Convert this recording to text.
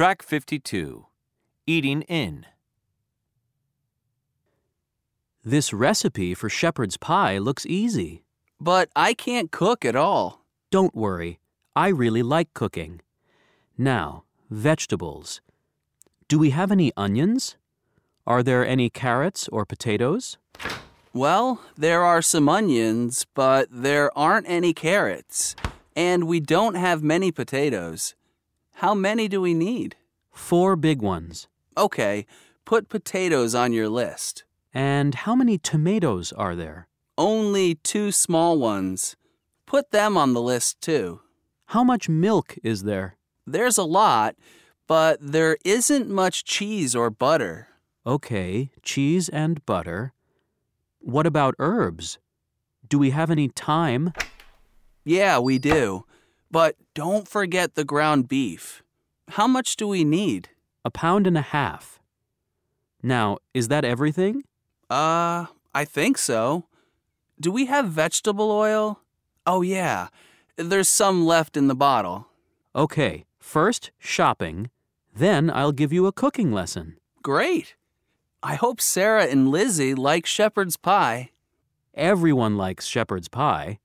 Track 52 Eating In. This recipe for shepherd's pie looks easy. But I can't cook at all. Don't worry, I really like cooking. Now, vegetables. Do we have any onions? Are there any carrots or potatoes? Well, there are some onions, but there aren't any carrots. And we don't have many potatoes. How many do we need? Four big ones. Okay, put potatoes on your list. And how many tomatoes are there? Only two small ones. Put them on the list too. How much milk is there? There's a lot, but there isn't much cheese or butter. Okay, cheese and butter. What about herbs? Do we have any thyme? Yeah, we do. But don't forget the ground beef. How much do we need? A pound and a half. Now, is that everything? Uh, I think so. Do we have vegetable oil? Oh, yeah. There's some left in the bottle. Okay, first shopping, then I'll give you a cooking lesson. Great. I hope Sarah and Lizzie like shepherd's pie. Everyone likes shepherd's pie.